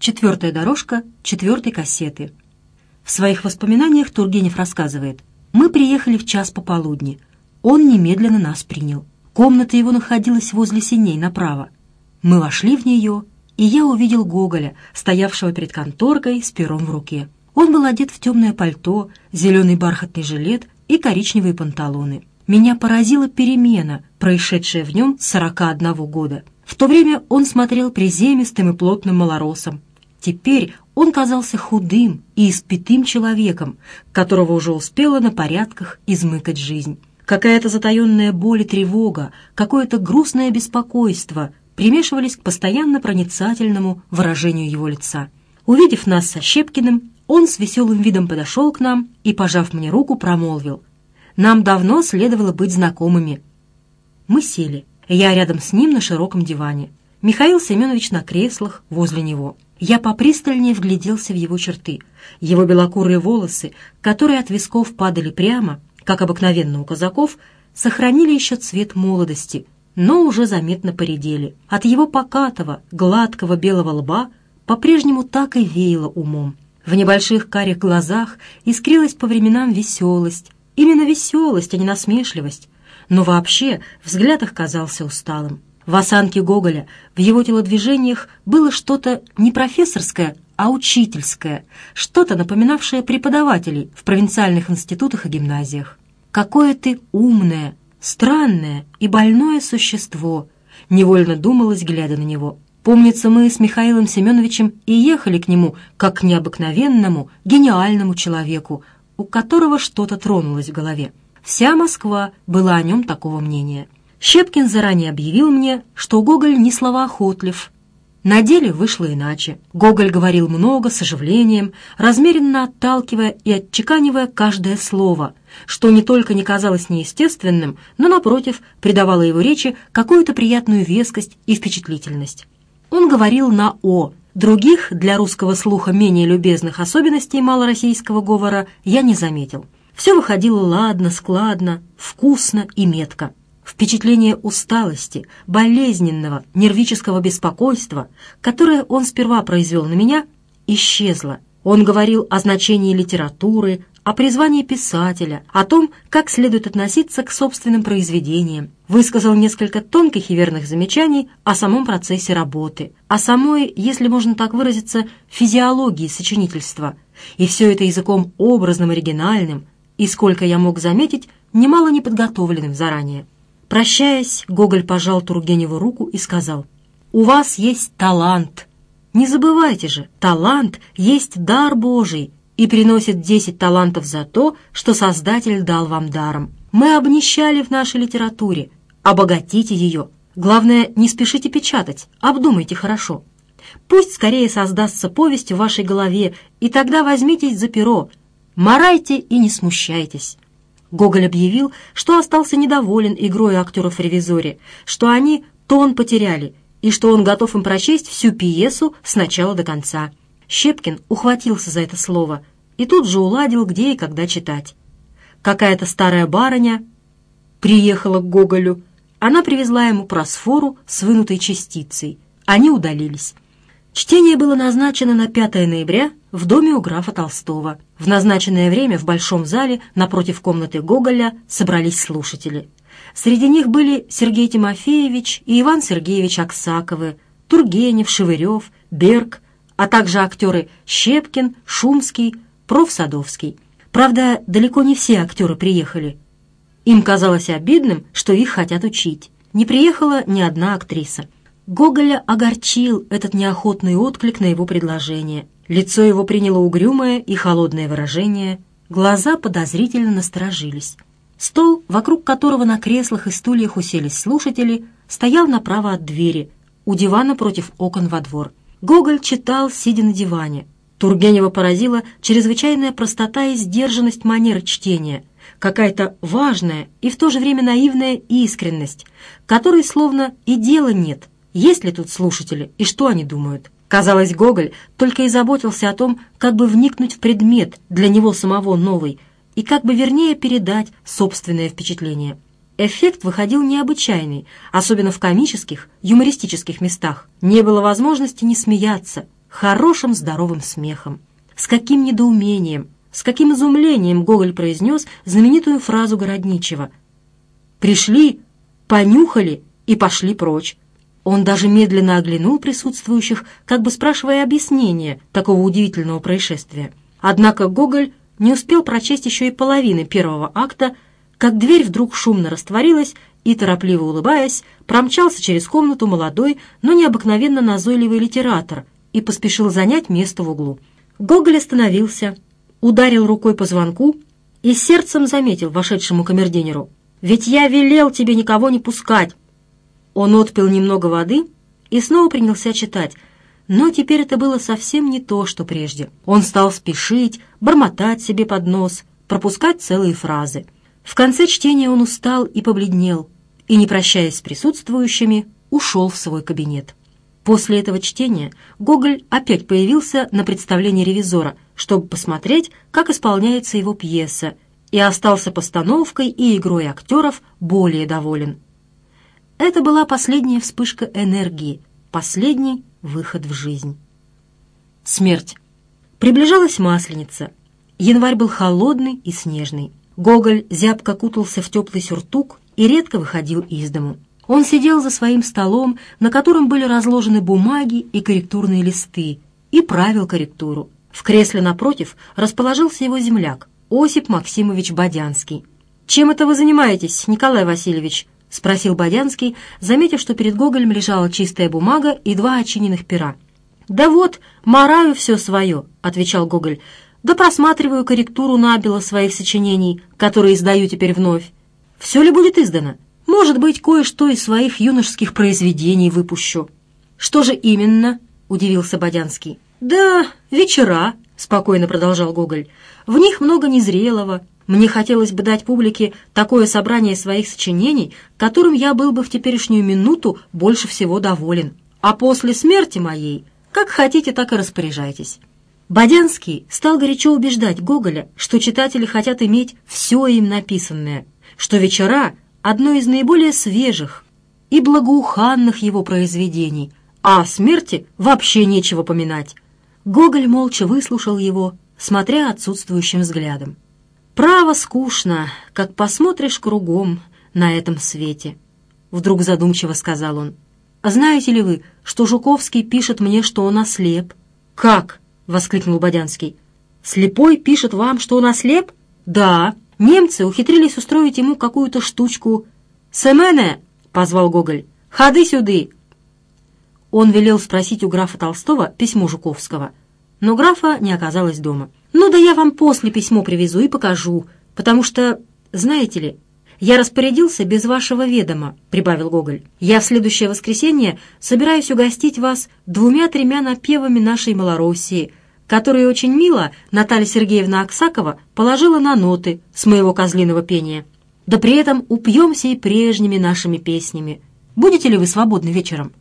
Четвертая дорожка четвертой кассеты. В своих воспоминаниях Тургенев рассказывает. «Мы приехали в час пополудни. Он немедленно нас принял. Комната его находилась возле синей направо. Мы вошли в нее, и я увидел Гоголя, стоявшего перед конторкой с пером в руке. Он был одет в темное пальто, зеленый бархатный жилет и коричневые панталоны. Меня поразила перемена, происшедшая в нем 41 года. В то время он смотрел приземистым и плотным малоросом, Теперь он казался худым и испитым человеком, которого уже успела на порядках измыкать жизнь. Какая-то затаенная боль и тревога, какое-то грустное беспокойство примешивались к постоянно проницательному выражению его лица. Увидев нас со Щепкиным, он с веселым видом подошел к нам и, пожав мне руку, промолвил. «Нам давно следовало быть знакомыми». Мы сели. Я рядом с ним на широком диване. Михаил Семенович на креслах возле него. Я попристальнее вгляделся в его черты. Его белокурые волосы, которые от висков падали прямо, как обыкновенно у казаков, сохранили еще цвет молодости, но уже заметно поредели. От его покатого, гладкого белого лба по-прежнему так и веяло умом. В небольших карих глазах искрилась по временам веселость. Именно веселость, а не насмешливость. Но вообще взгляд их казался усталым. В осанке Гоголя, в его телодвижениях было что-то не профессорское, а учительское, что-то напоминавшее преподавателей в провинциальных институтах и гимназиях. «Какое ты умное, странное и больное существо!» — невольно думалось, глядя на него. Помнится, мы с Михаилом Семеновичем и ехали к нему, как к необыкновенному, гениальному человеку, у которого что-то тронулось в голове. Вся Москва была о нем такого мнения. Щепкин заранее объявил мне, что Гоголь не словоохотлив. На деле вышло иначе. Гоголь говорил много, с оживлением, размеренно отталкивая и отчеканивая каждое слово, что не только не казалось неестественным, но, напротив, придавало его речи какую-то приятную вескость и впечатлительность. Он говорил на «о», Других для русского слуха менее любезных особенностей малороссийского говора я не заметил. Все выходило ладно, складно, вкусно и метко впечатление усталости, болезненного, нервического беспокойства, которое он сперва произвел на меня, исчезло. Он говорил о значении литературы, о призвании писателя, о том, как следует относиться к собственным произведениям, высказал несколько тонких и верных замечаний о самом процессе работы, о самой, если можно так выразиться, физиологии сочинительства. И все это языком образным, оригинальным, и, сколько я мог заметить, немало неподготовленным заранее. Прощаясь, Гоголь пожал Тургеневу руку и сказал, «У вас есть талант. Не забывайте же, талант есть дар Божий и приносит десять талантов за то, что Создатель дал вам даром. Мы обнищали в нашей литературе. Обогатите ее. Главное, не спешите печатать, обдумайте хорошо. Пусть скорее создастся повесть в вашей голове, и тогда возьмитесь за перо. Морайте и не смущайтесь». Гоголь объявил, что остался недоволен игрой актеров в ревизоре, что они тон потеряли и что он готов им прочесть всю пьесу с начала до конца. Щепкин ухватился за это слово и тут же уладил, где и когда читать. Какая-то старая барыня приехала к Гоголю. Она привезла ему просфору с вынутой частицей. Они удалились. Чтение было назначено на 5 ноября в доме у графа Толстого. В назначенное время в Большом зале напротив комнаты Гоголя собрались слушатели. Среди них были Сергей Тимофеевич и Иван Сергеевич Аксаковы, Тургенев, Шевырев, Берг, а также актеры Щепкин, Шумский, Профсадовский. Правда, далеко не все актеры приехали. Им казалось обидным, что их хотят учить. Не приехала ни одна актриса. Гоголя огорчил этот неохотный отклик на его предложение. Лицо его приняло угрюмое и холодное выражение, глаза подозрительно насторожились. Стол, вокруг которого на креслах и стульях уселись слушатели, стоял направо от двери, у дивана против окон во двор. Гоголь читал, сидя на диване. Тургенева поразила чрезвычайная простота и сдержанность манер чтения, какая-то важная и в то же время наивная искренность, которой словно и дела нет, есть ли тут слушатели и что они думают? Казалось, Гоголь только и заботился о том, как бы вникнуть в предмет для него самого новый и как бы вернее передать собственное впечатление. Эффект выходил необычайный, особенно в комических, юмористических местах. Не было возможности не смеяться хорошим здоровым смехом. С каким недоумением, с каким изумлением Гоголь произнес знаменитую фразу Городничева «Пришли, понюхали и пошли прочь». Он даже медленно оглянул присутствующих, как бы спрашивая объяснение такого удивительного происшествия. Однако Гоголь не успел прочесть еще и половины первого акта, как дверь вдруг шумно растворилась, и, торопливо улыбаясь, промчался через комнату молодой, но необыкновенно назойливый литератор и поспешил занять место в углу. Гоголь остановился, ударил рукой по звонку и сердцем заметил вошедшему камердинеру: «Ведь я велел тебе никого не пускать!» Он отпил немного воды и снова принялся читать, но теперь это было совсем не то, что прежде. Он стал спешить, бормотать себе под нос, пропускать целые фразы. В конце чтения он устал и побледнел, и, не прощаясь с присутствующими, ушел в свой кабинет. После этого чтения Гоголь опять появился на представлении ревизора, чтобы посмотреть, как исполняется его пьеса, и остался постановкой и игрой актеров более доволен. Это была последняя вспышка энергии, последний выход в жизнь. Смерть. Приближалась Масленица. Январь был холодный и снежный. Гоголь зябко кутался в теплый сюртук и редко выходил из дому. Он сидел за своим столом, на котором были разложены бумаги и корректурные листы, и правил корректуру. В кресле напротив расположился его земляк, Осип Максимович Бодянский. «Чем это вы занимаетесь, Николай Васильевич?» — спросил Бодянский, заметив, что перед Гоголем лежала чистая бумага и два очиненных пера. «Да вот, мораю все свое», — отвечал Гоголь, — «да просматриваю корректуру набело своих сочинений, которые издаю теперь вновь. Все ли будет издано? Может быть, кое-что из своих юношеских произведений выпущу». «Что же именно?» — удивился Бодянский. «Да, вечера», спокойно продолжал Гоголь. «В них много незрелого. Мне хотелось бы дать публике такое собрание своих сочинений, которым я был бы в теперешнюю минуту больше всего доволен. А после смерти моей, как хотите, так и распоряжайтесь». Бодянский стал горячо убеждать Гоголя, что читатели хотят иметь все им написанное, что «Вечера» — одно из наиболее свежих и благоуханных его произведений, а о смерти вообще нечего поминать. Гоголь молча выслушал его, смотря отсутствующим взглядом. «Право скучно, как посмотришь кругом на этом свете», — вдруг задумчиво сказал он. «А знаете ли вы, что Жуковский пишет мне, что он ослеп?» «Как?» — воскликнул Бодянский. «Слепой пишет вам, что он ослеп?» «Да. Немцы ухитрились устроить ему какую-то штучку». «Семене!» — позвал Гоголь. «Ходы сюды!» Он велел спросить у графа Толстого письмо Жуковского — но графа не оказалось дома. «Ну да я вам после письмо привезу и покажу, потому что, знаете ли, я распорядился без вашего ведома», — прибавил Гоголь. «Я в следующее воскресенье собираюсь угостить вас двумя-тремя напевами нашей Малороссии, которые очень мило Наталья Сергеевна Аксакова положила на ноты с моего козлиного пения. Да при этом упьемся и прежними нашими песнями. Будете ли вы свободны вечером?»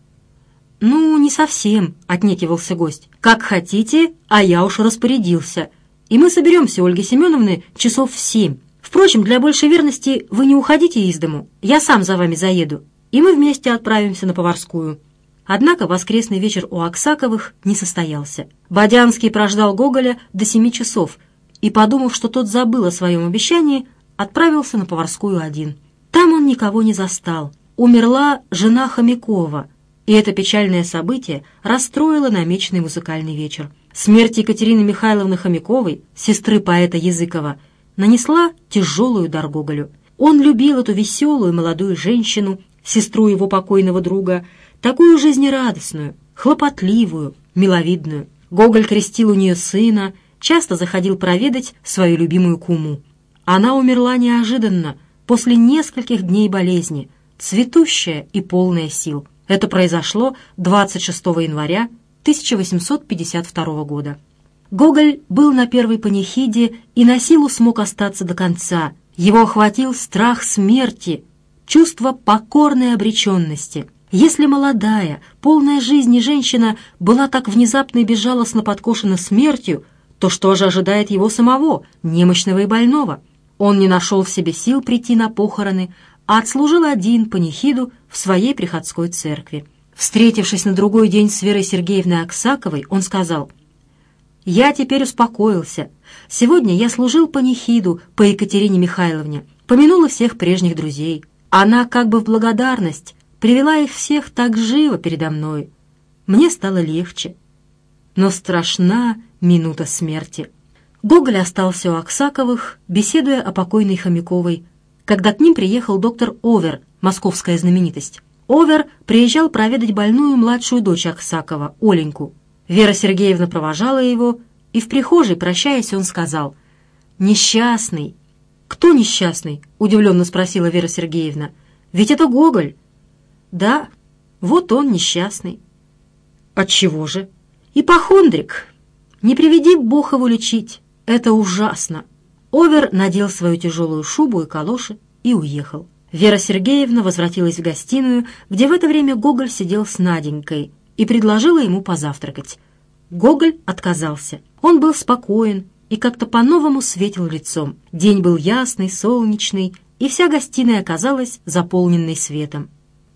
«Ну, не совсем», — отнекивался гость. «Как хотите, а я уж распорядился. И мы соберемся, Ольги Семеновны, часов в семь. Впрочем, для большей верности вы не уходите из дому. Я сам за вами заеду, и мы вместе отправимся на Поварскую». Однако воскресный вечер у Аксаковых не состоялся. Бодянский прождал Гоголя до семи часов и, подумав, что тот забыл о своем обещании, отправился на Поварскую один. Там он никого не застал. Умерла жена Хомякова — и это печальное событие расстроило намеченный музыкальный вечер. Смерть Екатерины Михайловны Хомяковой, сестры поэта Языкова, нанесла тяжелую удар Гоголю. Он любил эту веселую молодую женщину, сестру его покойного друга, такую жизнерадостную, хлопотливую, миловидную. Гоголь крестил у нее сына, часто заходил проведать свою любимую куму. Она умерла неожиданно, после нескольких дней болезни, цветущая и полная сил. Это произошло 26 января 1852 года. Гоголь был на первой панихиде и на силу смог остаться до конца. Его охватил страх смерти, чувство покорной обреченности. Если молодая, полная жизни женщина была так внезапно и безжалостно подкошена смертью, то что же ожидает его самого, немощного и больного? Он не нашел в себе сил прийти на похороны, а отслужил один панихиду в своей приходской церкви. Встретившись на другой день с Верой Сергеевной Аксаковой, он сказал, «Я теперь успокоился. Сегодня я служил панихиду по Екатерине Михайловне, помянула всех прежних друзей. Она как бы в благодарность привела их всех так живо передо мной. Мне стало легче. Но страшна минута смерти». Гоголь остался у Аксаковых, беседуя о покойной Хомяковой когда к ним приехал доктор Овер, московская знаменитость. Овер приезжал проведать больную младшую дочь Аксакова, Оленьку. Вера Сергеевна провожала его, и в прихожей, прощаясь, он сказал «Несчастный». «Кто несчастный?» – удивленно спросила Вера Сергеевна. «Ведь это Гоголь». «Да, вот он несчастный». От чего же?» «Ипохондрик. Не приведи Бог его лечить. Это ужасно». Овер надел свою тяжелую шубу и калоши и уехал. Вера Сергеевна возвратилась в гостиную, где в это время Гоголь сидел с Наденькой, и предложила ему позавтракать. Гоголь отказался. Он был спокоен и как-то по-новому светил лицом. День был ясный, солнечный, и вся гостиная оказалась заполненной светом.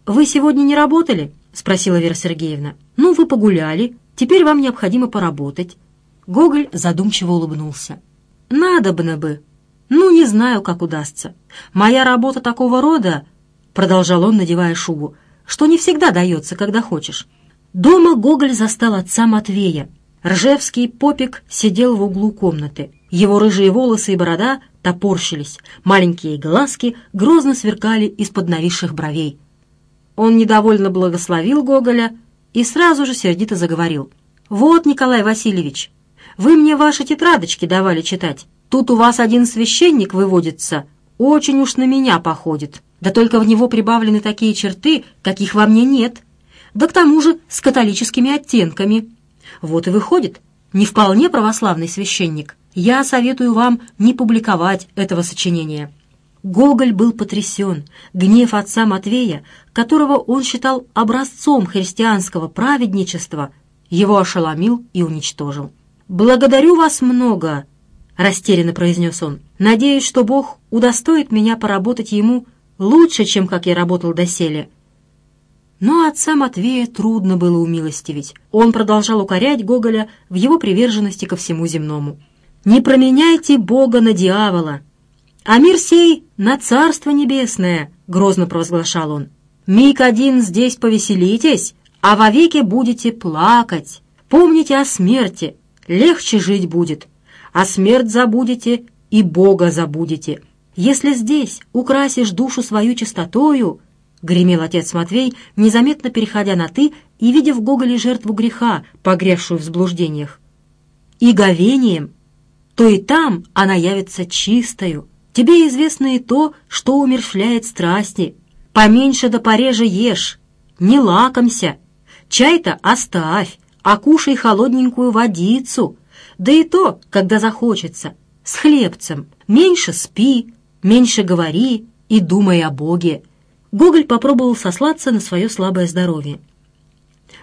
«Вы сегодня не работали?» — спросила Вера Сергеевна. «Ну, вы погуляли. Теперь вам необходимо поработать». Гоголь задумчиво улыбнулся надобно бы. Ну, не знаю, как удастся. Моя работа такого рода, — продолжал он, надевая шубу, — что не всегда дается, когда хочешь. Дома Гоголь застал отца Матвея. Ржевский попик сидел в углу комнаты. Его рыжие волосы и борода топорщились, маленькие глазки грозно сверкали из-под нависших бровей. Он недовольно благословил Гоголя и сразу же сердито заговорил. «Вот, Николай Васильевич, вы мне ваши тетрадочки давали читать. Тут у вас один священник выводится, очень уж на меня походит. Да только в него прибавлены такие черты, каких во мне нет. Да к тому же с католическими оттенками. Вот и выходит, не вполне православный священник. Я советую вам не публиковать этого сочинения». Гоголь был потрясен. Гнев отца Матвея, которого он считал образцом христианского праведничества, его ошеломил и уничтожил. «Благодарю вас много», — растерянно произнес он. «Надеюсь, что Бог удостоит меня поработать ему лучше, чем как я работал доселе». Но отца Матвея трудно было умилостивить. Он продолжал укорять Гоголя в его приверженности ко всему земному. «Не променяйте Бога на дьявола, а мир сей на царство небесное», — грозно провозглашал он. «Миг один здесь повеселитесь, а вовеки будете плакать. Помните о смерти, легче жить будет, а смерть забудете и Бога забудете. Если здесь украсишь душу свою чистотою, — гремел отец Матвей, незаметно переходя на «ты» и видя в Гоголе жертву греха, погрешшую в заблуждениях, — и говением, то и там она явится чистою. Тебе известно и то, что умершляет страсти. Поменьше да пореже ешь, не лакомся, чай-то оставь, а кушай холодненькую водицу, да и то, когда захочется, с хлебцем. Меньше спи, меньше говори и думай о Боге». Гоголь попробовал сослаться на свое слабое здоровье.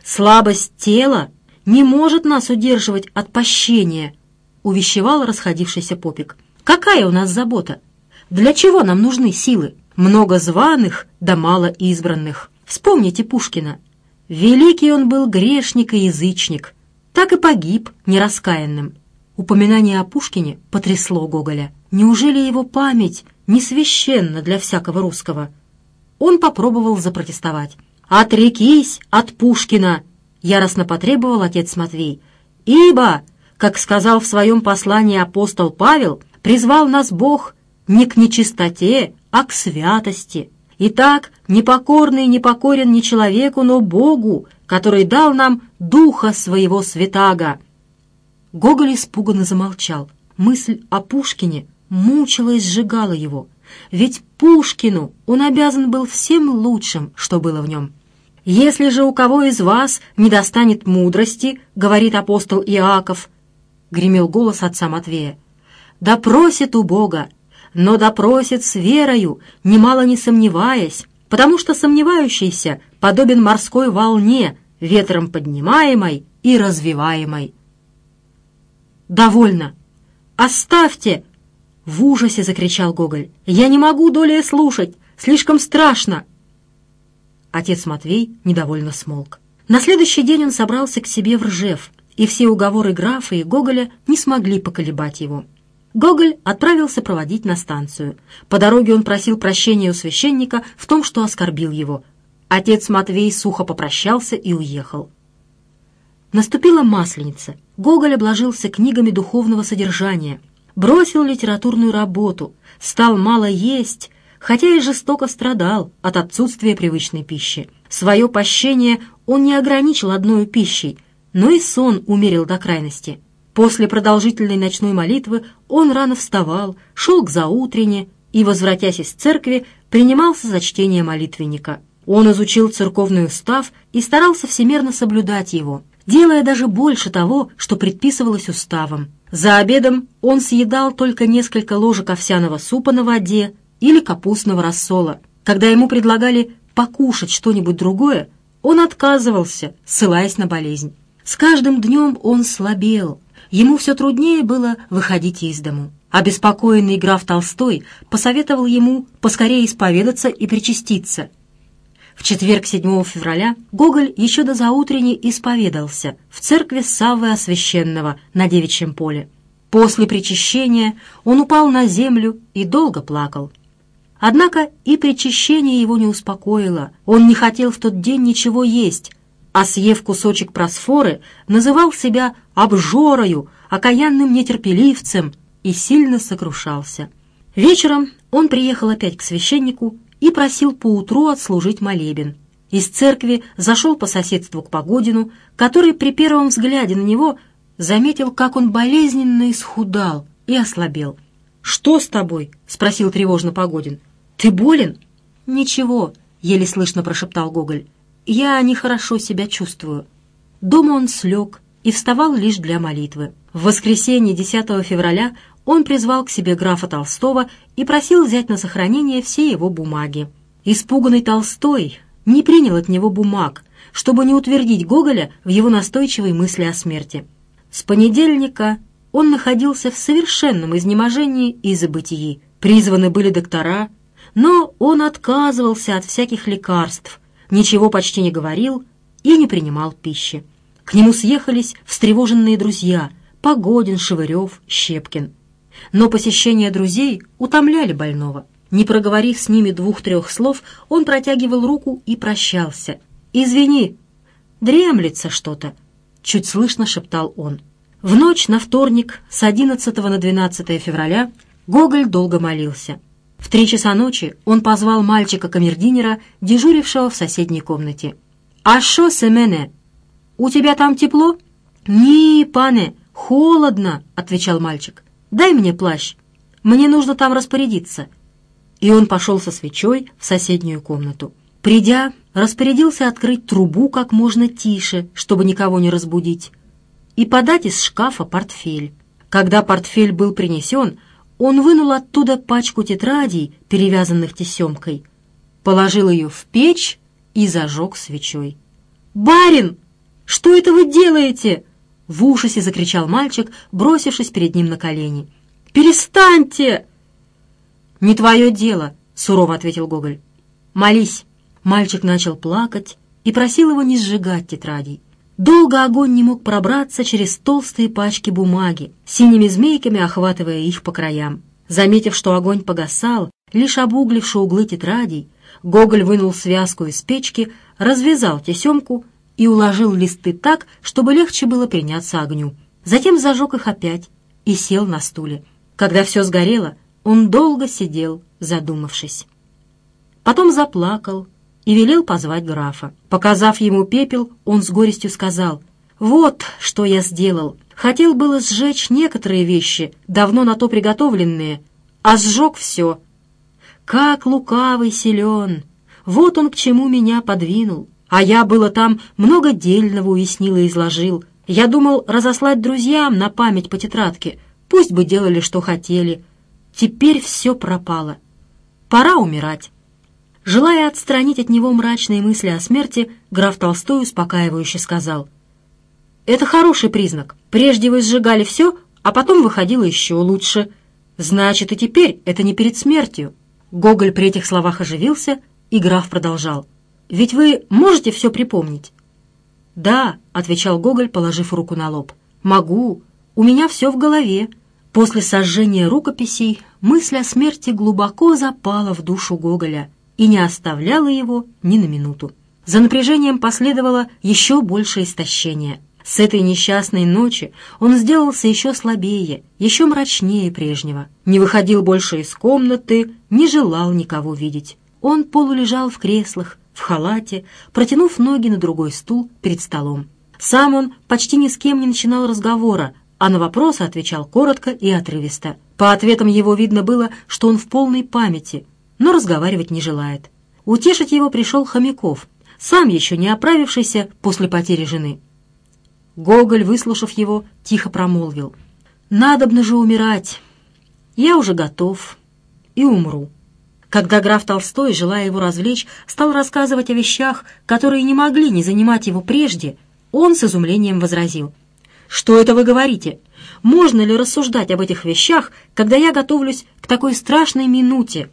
«Слабость тела не может нас удерживать от пощения», — увещевал расходившийся попик. «Какая у нас забота? Для чего нам нужны силы? Много званых, да мало избранных. Вспомните Пушкина. Великий он был грешник и язычник, так и погиб нераскаянным. Упоминание о Пушкине потрясло Гоголя. Неужели его память не священна для всякого русского? Он попробовал запротестовать. «Отрекись от Пушкина!» — яростно потребовал отец Матвей. «Ибо, как сказал в своем послании апостол Павел, призвал нас Бог не к нечистоте, а к святости». Итак, непокорный не покорен ни человеку, но Богу, который дал нам духа своего святаго». Гоголь испуганно замолчал. Мысль о Пушкине мучила и сжигала его. Ведь Пушкину он обязан был всем лучшим, что было в нем. «Если же у кого из вас не достанет мудрости, — говорит апостол Иаков, — гремел голос отца Матвея, — да просит у Бога, но допросит с верою, немало не сомневаясь, потому что сомневающийся подобен морской волне, ветром поднимаемой и развиваемой. «Довольно! Оставьте!» — в ужасе закричал Гоголь. «Я не могу долее слушать! Слишком страшно!» Отец Матвей недовольно смолк. На следующий день он собрался к себе в Ржев, и все уговоры графа и Гоголя не смогли поколебать его. Гоголь отправился проводить на станцию. По дороге он просил прощения у священника в том, что оскорбил его. Отец Матвей сухо попрощался и уехал. Наступила Масленица. Гоголь обложился книгами духовного содержания. Бросил литературную работу. Стал мало есть, хотя и жестоко страдал от отсутствия привычной пищи. Свое пощение он не ограничил одной пищей, но и сон умерил до крайности – После продолжительной ночной молитвы он рано вставал, шел к заутрене и, возвратясь из церкви, принимался за чтение молитвенника. Он изучил церковный устав и старался всемерно соблюдать его, делая даже больше того, что предписывалось уставом. За обедом он съедал только несколько ложек овсяного супа на воде или капустного рассола. Когда ему предлагали покушать что-нибудь другое, он отказывался, ссылаясь на болезнь. С каждым днем он слабел, Ему все труднее было выходить из дому. Обеспокоенный граф Толстой посоветовал ему поскорее исповедаться и причаститься. В четверг 7 февраля Гоголь еще до заутренней исповедался в церкви Саввы Освященного на Девичьем поле. После причащения он упал на землю и долго плакал. Однако и причащение его не успокоило. Он не хотел в тот день ничего есть, а съев кусочек просфоры, называл себя обжорою, окаянным нетерпеливцем и сильно сокрушался. Вечером он приехал опять к священнику и просил поутру отслужить молебен. Из церкви зашел по соседству к Погодину, который при первом взгляде на него заметил, как он болезненно исхудал и ослабел. «Что с тобой?» — спросил тревожно Погодин. «Ты болен?» «Ничего», — еле слышно прошептал Гоголь я нехорошо себя чувствую. Дома он слег и вставал лишь для молитвы. В воскресенье 10 февраля он призвал к себе графа Толстого и просил взять на сохранение все его бумаги. Испуганный Толстой не принял от него бумаг, чтобы не утвердить Гоголя в его настойчивой мысли о смерти. С понедельника он находился в совершенном изнеможении и забытии. Призваны были доктора, но он отказывался от всяких лекарств, ничего почти не говорил и не принимал пищи. К нему съехались встревоженные друзья — Погодин, Шевырев, Щепкин. Но посещения друзей утомляли больного. Не проговорив с ними двух-трех слов, он протягивал руку и прощался. «Извини, дремлется что-то», — чуть слышно шептал он. В ночь на вторник с 11 на 12 февраля Гоголь долго молился — в три часа ночи он позвал мальчика-камердинера, дежурившего в соседней комнате. «А шо семене? У тебя там тепло?» «Ни, пане, холодно», — отвечал мальчик. «Дай мне плащ. Мне нужно там распорядиться». И он пошел со свечой в соседнюю комнату. Придя, распорядился открыть трубу как можно тише, чтобы никого не разбудить, и подать из шкафа портфель. Когда портфель был принесен, он вынул оттуда пачку тетрадей, перевязанных тесемкой, положил ее в печь и зажег свечой. «Барин, что это вы делаете?» — в ужасе закричал мальчик, бросившись перед ним на колени. «Перестаньте!» «Не твое дело», — сурово ответил Гоголь. «Молись». Мальчик начал плакать и просил его не сжигать тетрадей. Долго огонь не мог пробраться через толстые пачки бумаги, синими змейками охватывая их по краям. Заметив, что огонь погасал, лишь обугливши углы тетрадей, Гоголь вынул связку из печки, развязал тесемку и уложил листы так, чтобы легче было приняться огню. Затем зажег их опять и сел на стуле. Когда все сгорело, он долго сидел, задумавшись. Потом заплакал, и велел позвать графа. Показав ему пепел, он с горестью сказал, «Вот что я сделал. Хотел было сжечь некоторые вещи, давно на то приготовленные, а сжег все. Как лукавый силен! Вот он к чему меня подвинул. А я было там много дельного уяснил и изложил. Я думал разослать друзьям на память по тетрадке. Пусть бы делали, что хотели. Теперь все пропало. Пора умирать». Желая отстранить от него мрачные мысли о смерти, граф Толстой успокаивающе сказал. «Это хороший признак. Прежде вы сжигали все, а потом выходило еще лучше. Значит, и теперь это не перед смертью». Гоголь при этих словах оживился, и граф продолжал. «Ведь вы можете все припомнить?» «Да», — отвечал Гоголь, положив руку на лоб. «Могу. У меня все в голове». После сожжения рукописей мысль о смерти глубоко запала в душу Гоголя — и не оставляла его ни на минуту. За напряжением последовало еще большее истощение. С этой несчастной ночи он сделался еще слабее, еще мрачнее прежнего. Не выходил больше из комнаты, не желал никого видеть. Он полулежал в креслах, в халате, протянув ноги на другой стул перед столом. Сам он почти ни с кем не начинал разговора, а на вопросы отвечал коротко и отрывисто. По ответам его видно было, что он в полной памяти, но разговаривать не желает. Утешить его пришел Хомяков, сам еще не оправившийся после потери жены. Гоголь, выслушав его, тихо промолвил. «Надобно же умирать. Я уже готов. И умру». Когда граф Толстой, желая его развлечь, стал рассказывать о вещах, которые не могли не занимать его прежде, он с изумлением возразил. «Что это вы говорите? Можно ли рассуждать об этих вещах, когда я готовлюсь к такой страшной минуте?»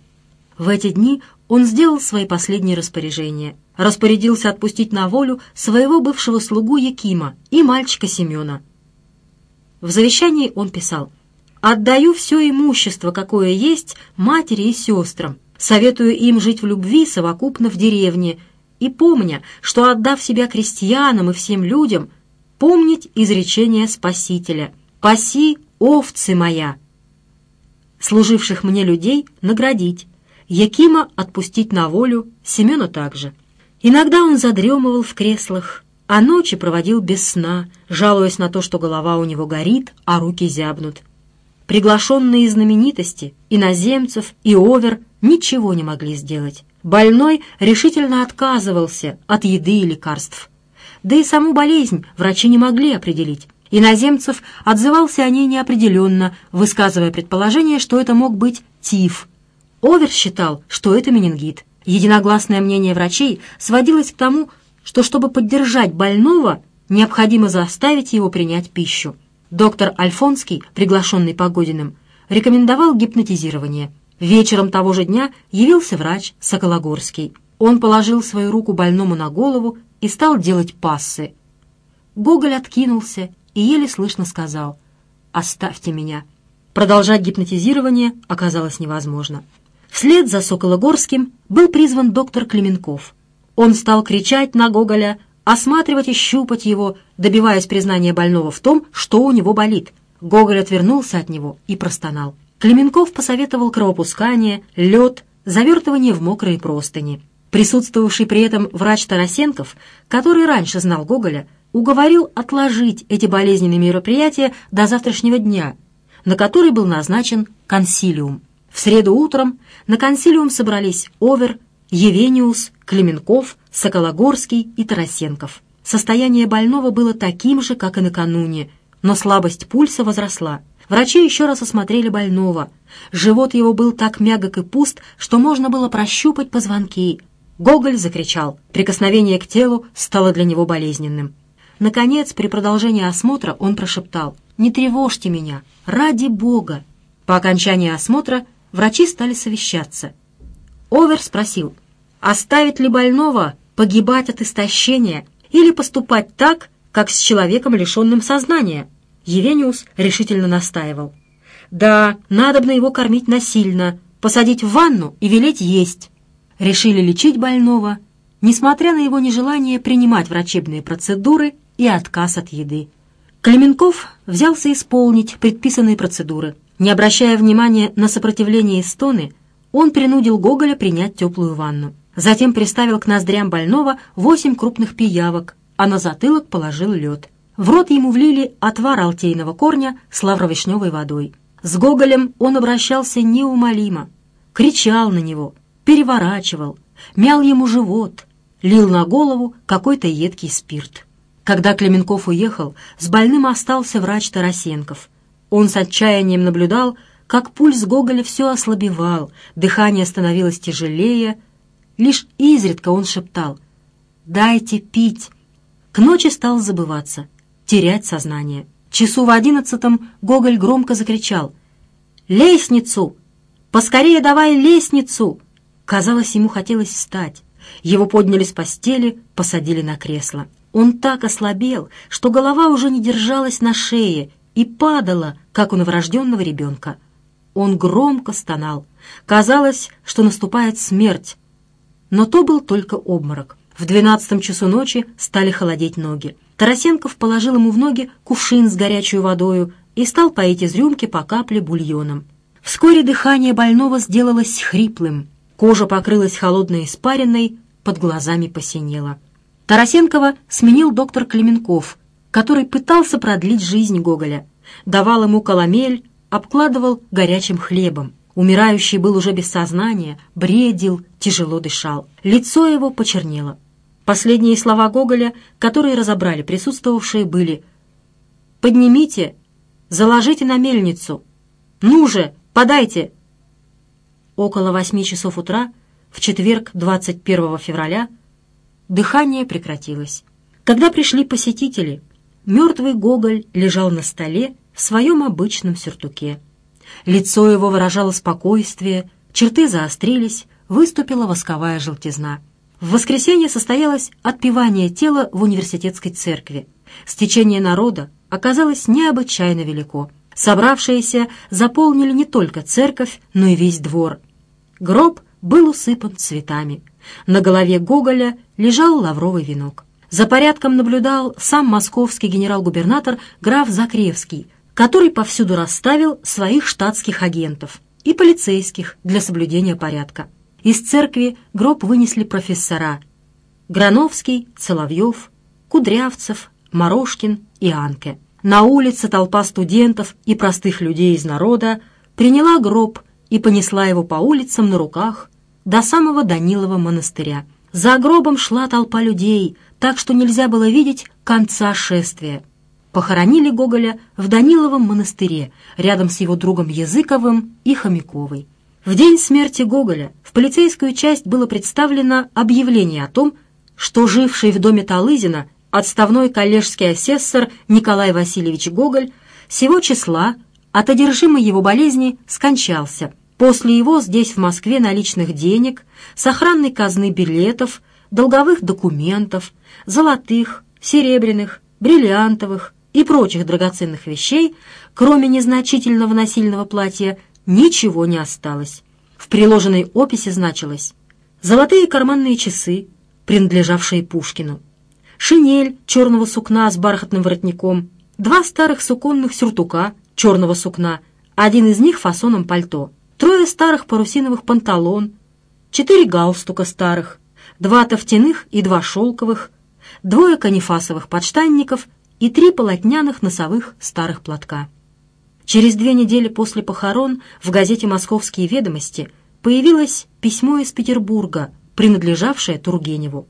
В эти дни он сделал свои последние распоряжения. Распорядился отпустить на волю своего бывшего слугу Якима и мальчика Семена. В завещании он писал «Отдаю все имущество, какое есть, матери и сестрам. Советую им жить в любви совокупно в деревне. И помня, что отдав себя крестьянам и всем людям, помнить изречение Спасителя «Паси, овцы моя!» Служивших мне людей наградить, Якима отпустить на волю, Семена также. Иногда он задремывал в креслах, а ночи проводил без сна, жалуясь на то, что голова у него горит, а руки зябнут. Приглашенные знаменитости, иноземцев и овер ничего не могли сделать. Больной решительно отказывался от еды и лекарств. Да и саму болезнь врачи не могли определить. Иноземцев отзывался о ней неопределенно, высказывая предположение, что это мог быть тиф, Овер считал, что это менингит. Единогласное мнение врачей сводилось к тому, что чтобы поддержать больного, необходимо заставить его принять пищу. Доктор Альфонский, приглашенный Погодиным, рекомендовал гипнотизирование. Вечером того же дня явился врач Сокологорский. Он положил свою руку больному на голову и стал делать пассы. Гоголь откинулся и еле слышно сказал «Оставьте меня». Продолжать гипнотизирование оказалось невозможно. Вслед за Сокологорским был призван доктор Клеменков. Он стал кричать на Гоголя, осматривать и щупать его, добиваясь признания больного в том, что у него болит. Гоголь отвернулся от него и простонал. Клеменков посоветовал кровопускание, лед, завертывание в мокрые простыни. Присутствовавший при этом врач Тарасенков, который раньше знал Гоголя, уговорил отложить эти болезненные мероприятия до завтрашнего дня, на который был назначен консилиум. В среду утром на консилиум собрались Овер, Евениус, Клеменков, Сокологорский и Тарасенков. Состояние больного было таким же, как и накануне, но слабость пульса возросла. Врачи еще раз осмотрели больного. Живот его был так мягок и пуст, что можно было прощупать позвонки. Гоголь закричал. Прикосновение к телу стало для него болезненным. Наконец, при продолжении осмотра он прошептал «Не тревожьте меня! Ради Бога!» По окончании осмотра врачи стали совещаться. Овер спросил, оставить ли больного погибать от истощения или поступать так, как с человеком, лишенным сознания. Евениус решительно настаивал. «Да, надо надобно его кормить насильно, посадить в ванну и велеть есть». Решили лечить больного, несмотря на его нежелание принимать врачебные процедуры и отказ от еды. Клеменков взялся исполнить предписанные процедуры – не обращая внимания на сопротивление Эстоны, он принудил Гоголя принять теплую ванну. Затем приставил к ноздрям больного восемь крупных пиявок, а на затылок положил лед. В рот ему влили отвар алтейного корня с лавровишневой водой. С Гоголем он обращался неумолимо, кричал на него, переворачивал, мял ему живот, лил на голову какой-то едкий спирт. Когда Клеменков уехал, с больным остался врач Тарасенков — он с отчаянием наблюдал, как пульс Гоголя все ослабевал, дыхание становилось тяжелее. Лишь изредка он шептал «Дайте пить!». К ночи стал забываться, терять сознание. Часу в одиннадцатом Гоголь громко закричал «Лестницу! Поскорее давай лестницу!». Казалось, ему хотелось встать. Его подняли с постели, посадили на кресло. Он так ослабел, что голова уже не держалась на шее, и падала, как у новорожденного ребенка. Он громко стонал. Казалось, что наступает смерть. Но то был только обморок. В двенадцатом часу ночи стали холодеть ноги. Тарасенков положил ему в ноги кувшин с горячей водою и стал поить из рюмки по капле бульоном. Вскоре дыхание больного сделалось хриплым. Кожа покрылась холодной испаренной. под глазами посинело. Тарасенкова сменил доктор Клеменков, который пытался продлить жизнь Гоголя, давал ему коломель, обкладывал горячим хлебом. Умирающий был уже без сознания, бредил, тяжело дышал. Лицо его почернело. Последние слова Гоголя, которые разобрали присутствовавшие, были «Поднимите, заложите на мельницу! Ну же, подайте!» Около восьми часов утра, в четверг 21 февраля, дыхание прекратилось. Когда пришли посетители, мертвый Гоголь лежал на столе в своем обычном сюртуке. Лицо его выражало спокойствие, черты заострились, выступила восковая желтизна. В воскресенье состоялось отпевание тела в университетской церкви. Стечение народа оказалось необычайно велико. Собравшиеся заполнили не только церковь, но и весь двор. Гроб был усыпан цветами. На голове Гоголя лежал лавровый венок. За порядком наблюдал сам московский генерал-губернатор граф Закревский, который повсюду расставил своих штатских агентов и полицейских для соблюдения порядка. Из церкви гроб вынесли профессора Грановский, Соловьев, Кудрявцев, Морошкин и Анке. На улице толпа студентов и простых людей из народа приняла гроб и понесла его по улицам на руках до самого Данилова монастыря. За гробом шла толпа людей – так что нельзя было видеть конца шествия. Похоронили Гоголя в Даниловом монастыре, рядом с его другом Языковым и Хомяковой. В день смерти Гоголя в полицейскую часть было представлено объявление о том, что живший в доме Талызина отставной коллежский асессор Николай Васильевич Гоголь сего числа от одержимой его болезни скончался. После его здесь в Москве наличных денег, сохранной казны билетов, долговых документов, золотых, серебряных, бриллиантовых и прочих драгоценных вещей, кроме незначительного насильного платья, ничего не осталось. В приложенной описи значилось «золотые карманные часы, принадлежавшие Пушкину, шинель черного сукна с бархатным воротником, два старых суконных сюртука черного сукна, один из них фасоном пальто, трое старых парусиновых панталон, четыре галстука старых, два тофтяных и два шелковых, двое канифасовых подштанников и три полотняных носовых старых платка. Через две недели после похорон в газете «Московские ведомости» появилось письмо из Петербурга, принадлежавшее Тургеневу.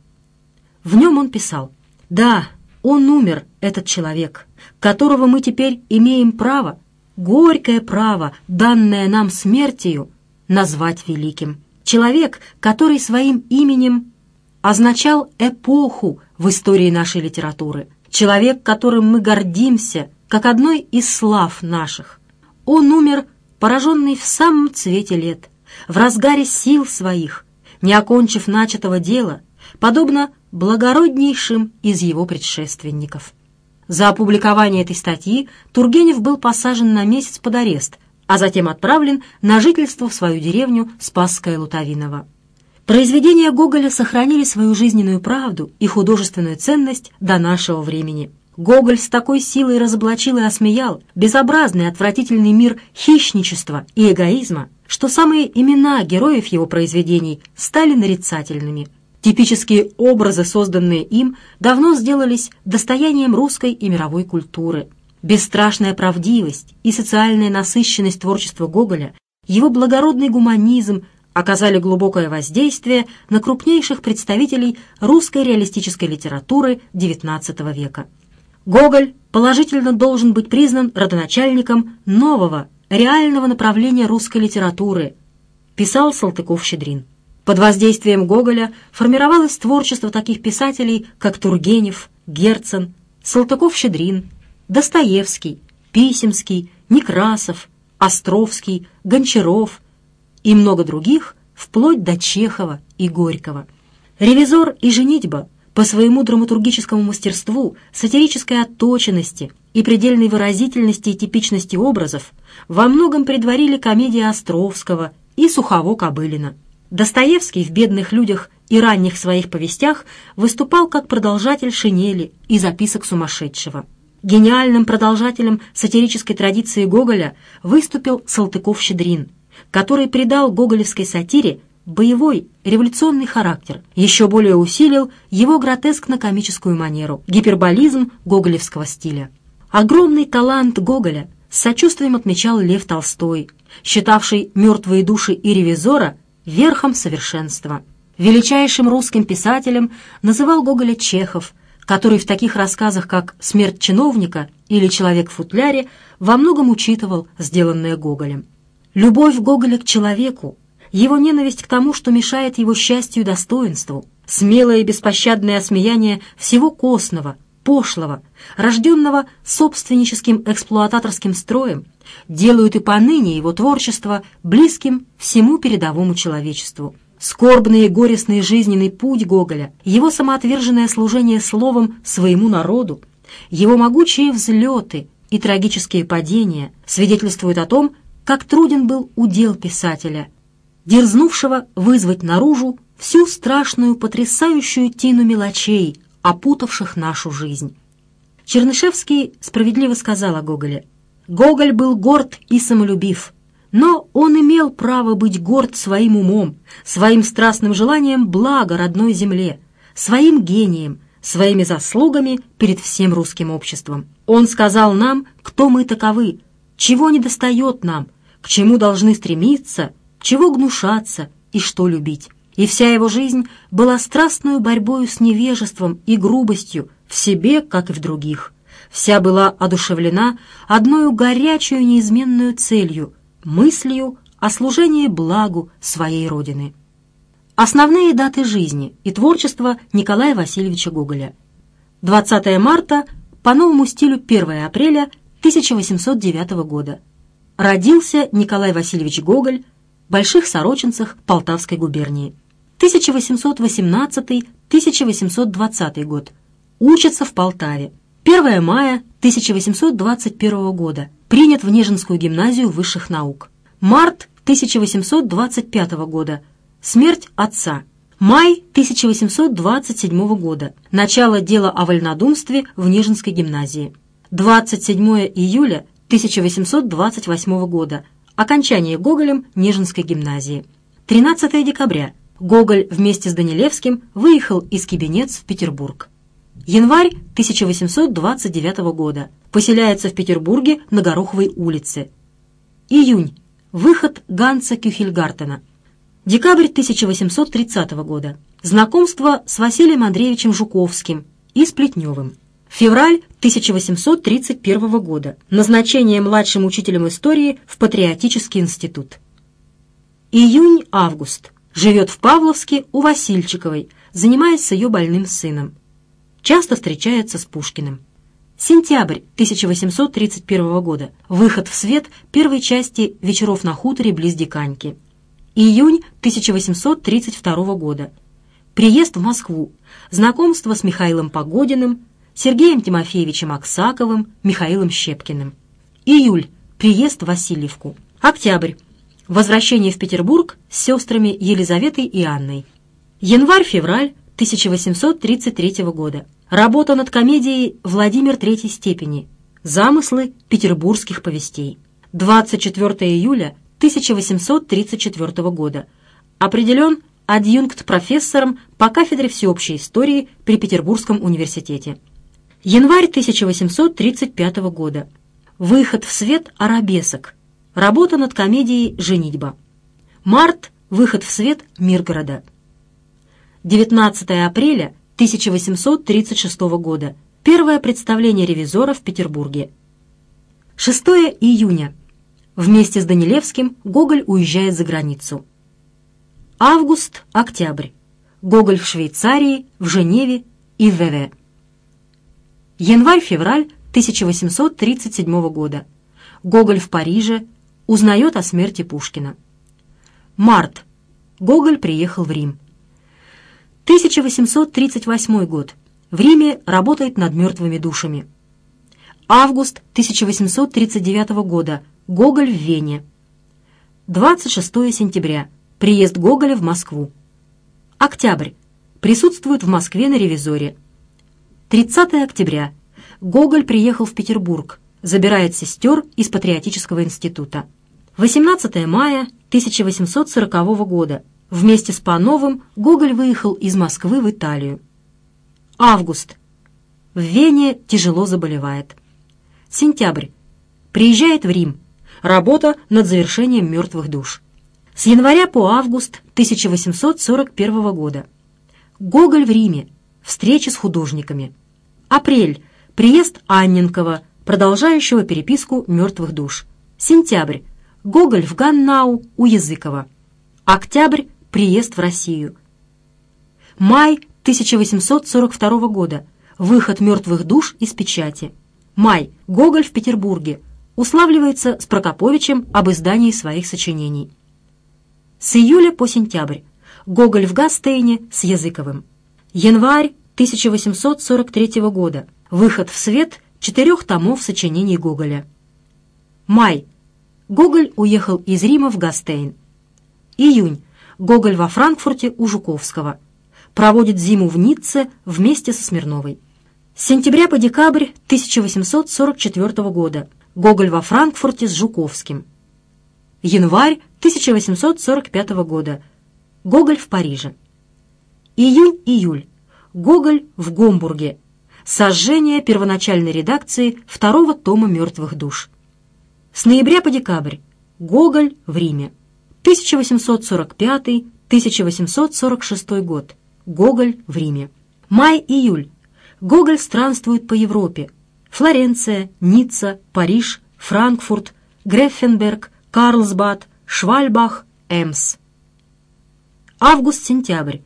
В нем он писал «Да, он умер, этот человек, которого мы теперь имеем право, горькое право, данное нам смертью, назвать великим. Человек, который своим именем означал эпоху в истории нашей литературы, человек, которым мы гордимся, как одной из слав наших. Он умер, пораженный в самом цвете лет, в разгаре сил своих, не окончив начатого дела, подобно благороднейшим из его предшественников. За опубликование этой статьи Тургенев был посажен на месяц под арест, а затем отправлен на жительство в свою деревню Спасское-Лутовиново. Произведения Гоголя сохранили свою жизненную правду и художественную ценность до нашего времени. Гоголь с такой силой разоблачил и осмеял безобразный отвратительный мир хищничества и эгоизма, что самые имена героев его произведений стали нарицательными. Типические образы, созданные им, давно сделались достоянием русской и мировой культуры. Бесстрашная правдивость и социальная насыщенность творчества Гоголя, его благородный гуманизм – оказали глубокое воздействие на крупнейших представителей русской реалистической литературы XIX века. Гоголь положительно должен быть признан родоначальником нового, реального направления русской литературы, писал Салтыков-Щедрин. Под воздействием Гоголя формировалось творчество таких писателей, как Тургенев, Герцен, Салтыков-Щедрин, Достоевский, Писемский, Некрасов, Островский, Гончаров – и много других, вплоть до Чехова и Горького. «Ревизор и женитьба» по своему драматургическому мастерству, сатирической отточенности и предельной выразительности и типичности образов во многом предварили комедии Островского и Сухого Кобылина. Достоевский в «Бедных людях» и ранних своих повестях выступал как продолжатель шинели и записок сумасшедшего. Гениальным продолжателем сатирической традиции Гоголя выступил Салтыков-Щедрин – который придал гоголевской сатире боевой революционный характер, еще более усилил его гротескно-комическую манеру, гиперболизм гоголевского стиля. Огромный талант Гоголя с сочувствием отмечал Лев Толстой, считавший «Мертвые души» и «Ревизора» верхом совершенства. Величайшим русским писателем называл Гоголя Чехов, который в таких рассказах, как «Смерть чиновника» или «Человек в футляре» во многом учитывал сделанное Гоголем. Любовь Гоголя к человеку, его ненависть к тому, что мешает его счастью и достоинству, смелое и беспощадное осмеяние всего костного, пошлого, рожденного собственническим эксплуататорским строем, делают и поныне его творчество близким всему передовому человечеству. Скорбный и горестный жизненный путь Гоголя, его самоотверженное служение словом своему народу, его могучие взлеты и трагические падения свидетельствуют о том, как труден был удел писателя, дерзнувшего вызвать наружу всю страшную, потрясающую тину мелочей, опутавших нашу жизнь. Чернышевский справедливо сказал о Гоголе. Гоголь был горд и самолюбив, но он имел право быть горд своим умом, своим страстным желанием блага родной земле, своим гением, своими заслугами перед всем русским обществом. Он сказал нам, кто мы таковы, чего недостает нам – чему должны стремиться, чего гнушаться и что любить. И вся его жизнь была страстную борьбою с невежеством и грубостью в себе, как и в других. Вся была одушевлена одною горячую неизменную целью – мыслью о служении благу своей Родины. Основные даты жизни и творчества Николая Васильевича Гоголя. 20 марта по новому стилю 1 апреля 1809 года родился Николай Васильевич Гоголь в Больших Сорочинцах Полтавской губернии. 1818-1820 год. Учится в Полтаве. 1 мая 1821 года. Принят в Нежинскую гимназию высших наук. Март 1825 года. Смерть отца. Май 1827 года. Начало дела о вольнодумстве в Нежинской гимназии. 27 июля 1828 года, окончание Гоголем Нежинской гимназии. 13 декабря. Гоголь вместе с Данилевским выехал из Кибенец в Петербург. Январь 1829 года. Поселяется в Петербурге на Гороховой улице. Июнь. Выход Ганса Кюхельгартена. Декабрь 1830 года. Знакомство с Василием Андреевичем Жуковским и Сплетневым. Февраль 1831 года. Назначение младшим учителем истории в Патриотический институт. Июнь-август. Живет в Павловске у Васильчиковой, занимается ее больным сыном. Часто встречается с Пушкиным. Сентябрь 1831 года. Выход в свет первой части «Вечеров на хуторе близ Диканьки». Июнь 1832 года. Приезд в Москву. Знакомство с Михаилом Погодиным, Сергеем Тимофеевичем Аксаковым, Михаилом Щепкиным. Июль. Приезд в Васильевку. Октябрь. Возвращение в Петербург с сестрами Елизаветой и Анной. Январь-февраль 1833 года. Работа над комедией «Владимир Третьей степени». Замыслы петербургских повестей. 24 июля 1834 года. Определен адъюнкт-профессором по кафедре всеобщей истории при Петербургском университете. Январь 1835 года. Выход в свет «Арабесок». Работа над комедией «Женитьба». Март. Выход в свет «Миргорода». 19 апреля 1836 года. Первое представление «Ревизора» в Петербурге. 6 июня. Вместе с Данилевским Гоголь уезжает за границу. Август, октябрь. Гоголь в Швейцарии, в Женеве и в ВВ. Январь-февраль 1837 года. Гоголь в Париже узнает о смерти Пушкина. Март. Гоголь приехал в Рим. 1838 год. В Риме работает над мертвыми душами. Август 1839 года. Гоголь в Вене. 26 сентября. Приезд Гоголя в Москву. Октябрь. Присутствует в Москве на ревизоре. 30 октября. Гоголь приехал в Петербург, забирает сестер из Патриотического института. 18 мая 1840 года. Вместе с Пановым Гоголь выехал из Москвы в Италию. Август. В Вене тяжело заболевает. Сентябрь. Приезжает в Рим. Работа над завершением «Мертвых душ». С января по август 1841 года. Гоголь в Риме встречи с художниками. Апрель. Приезд Анненкова, продолжающего переписку «Мертвых душ». Сентябрь. Гоголь в Ганнау у Языкова. Октябрь. Приезд в Россию. Май 1842 года. Выход «Мертвых душ» из печати. Май. Гоголь в Петербурге. Уславливается с Прокоповичем об издании своих сочинений. С июля по сентябрь. Гоголь в Гастейне с Языковым январь 1843 года, выход в свет четырех томов сочинений Гоголя. Май. Гоголь уехал из Рима в Гастейн. Июнь. Гоголь во Франкфурте у Жуковского. Проводит зиму в Ницце вместе со Смирновой. С сентября по декабрь 1844 года. Гоголь во Франкфурте с Жуковским. Январь 1845 года. Гоголь в Париже. Июль-июль. Гоголь в Гомбурге. Сожжение первоначальной редакции второго тома «Мертвых душ». С ноября по декабрь. Гоголь в Риме. 1845-1846 год. Гоголь в Риме. Май-июль. Гоголь странствует по Европе. Флоренция, Ницца, Париж, Франкфурт, Греффенберг, Карлсбад, Швальбах, Эмс. Август-сентябрь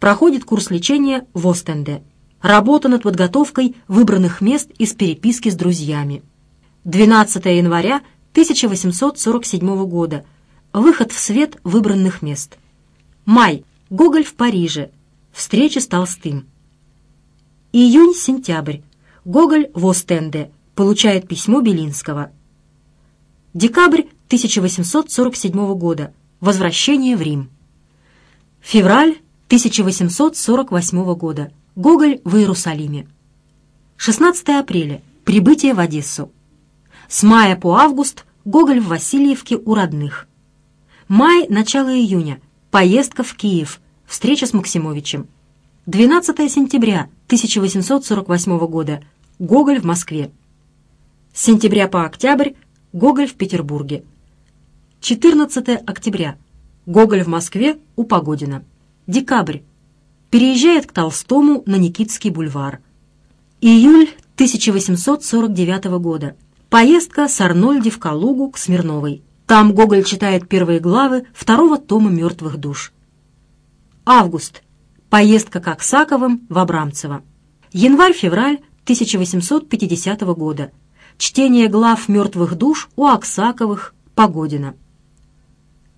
проходит курс лечения в Остенде. Работа над подготовкой выбранных мест из переписки с друзьями. 12 января 1847 года. Выход в свет выбранных мест. Май. Гоголь в Париже. Встреча с Толстым. Июнь-сентябрь. Гоголь в Остенде. Получает письмо Белинского. Декабрь 1847 года. Возвращение в Рим. Февраль 1848 года. Гоголь в Иерусалиме. 16 апреля. Прибытие в Одессу. С мая по август Гоголь в Васильевке у родных. Май, начало июня. Поездка в Киев. Встреча с Максимовичем. 12 сентября 1848 года. Гоголь в Москве. С сентября по октябрь Гоголь в Петербурге. 14 октября. Гоголь в Москве у Погодина. Декабрь. Переезжает к Толстому на Никитский бульвар. Июль 1849 года. Поездка с Арнольди в Калугу к Смирновой. Там Гоголь читает первые главы второго тома «Мертвых душ». Август. Поездка к Аксаковым в Абрамцево. Январь-февраль 1850 года. Чтение глав «Мертвых душ» у Аксаковых, Погодина.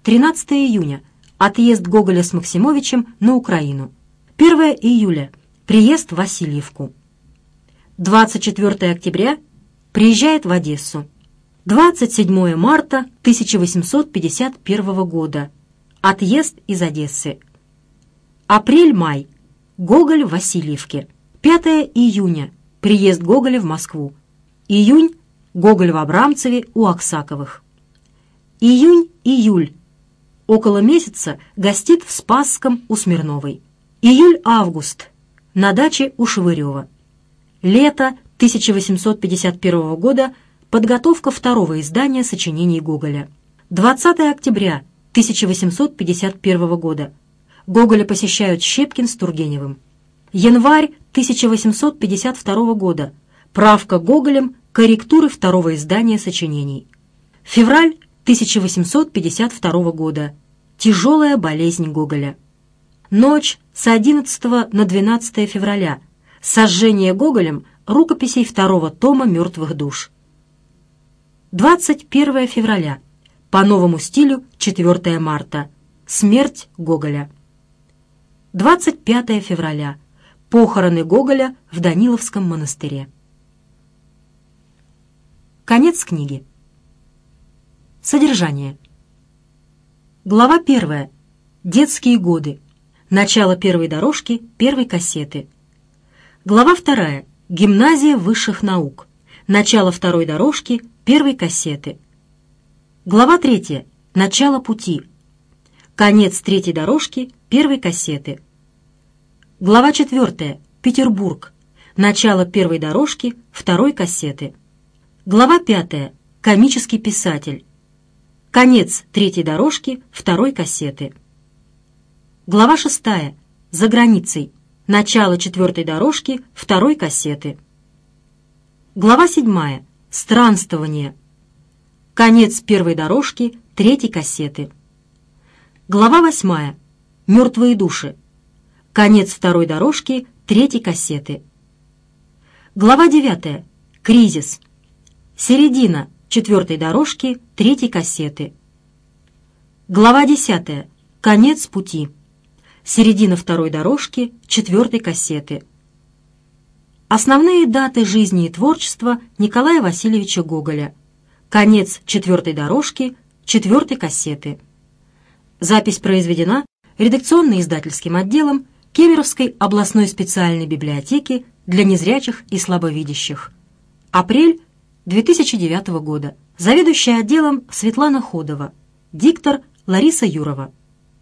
13 июня. Отъезд Гоголя с Максимовичем на Украину. 1 июля. Приезд в Васильевку. 24 октября. Приезжает в Одессу. 27 марта 1851 года. Отъезд из Одессы. Апрель-май. Гоголь в Васильевке. 5 июня. Приезд Гоголя в Москву. Июнь. Гоголь в Абрамцеве у Аксаковых. Июнь-июль около месяца гостит в Спасском у Смирновой. Июль-август. На даче у Шевырева. Лето 1851 года. Подготовка второго издания сочинений Гоголя. 20 октября 1851 года. Гоголя посещают Щепкин с Тургеневым. Январь 1852 года. Правка Гоголем корректуры второго издания сочинений. Февраль 1852 года. Тяжелая болезнь Гоголя. Ночь с 11 на 12 февраля. Сожжение Гоголем рукописей второго тома «Мертвых душ». 21 февраля. По новому стилю 4 марта. Смерть Гоголя. 25 февраля. Похороны Гоголя в Даниловском монастыре. Конец книги. Содержание. Глава первая. Детские годы. Начало первой дорожки, первой кассеты. Глава вторая. Гимназия высших наук. Начало второй дорожки, первой кассеты. Глава третья. Начало пути. Конец третьей дорожки, первой кассеты. Глава четвертая. Петербург. Начало первой дорожки, второй кассеты. Глава пятая. Комический писатель. Конец третьей дорожки второй кассеты. Глава шестая. За границей. Начало четвертой дорожки второй кассеты. Глава седьмая. Странствование. Конец первой дорожки третьей кассеты. Глава восьмая. Мертвые души. Конец второй дорожки третьей кассеты. Глава девятая. Кризис. Середина четвертой дорожки третьей кассеты. Глава 10. Конец пути. Середина второй дорожки четвертой кассеты. Основные даты жизни и творчества Николая Васильевича Гоголя. Конец четвертой дорожки четвертой кассеты. Запись произведена редакционно-издательским отделом Кемеровской областной специальной библиотеки для незрячих и слабовидящих. Апрель 2009 года, заведующая отделом Светлана Ходова, диктор Лариса Юрова.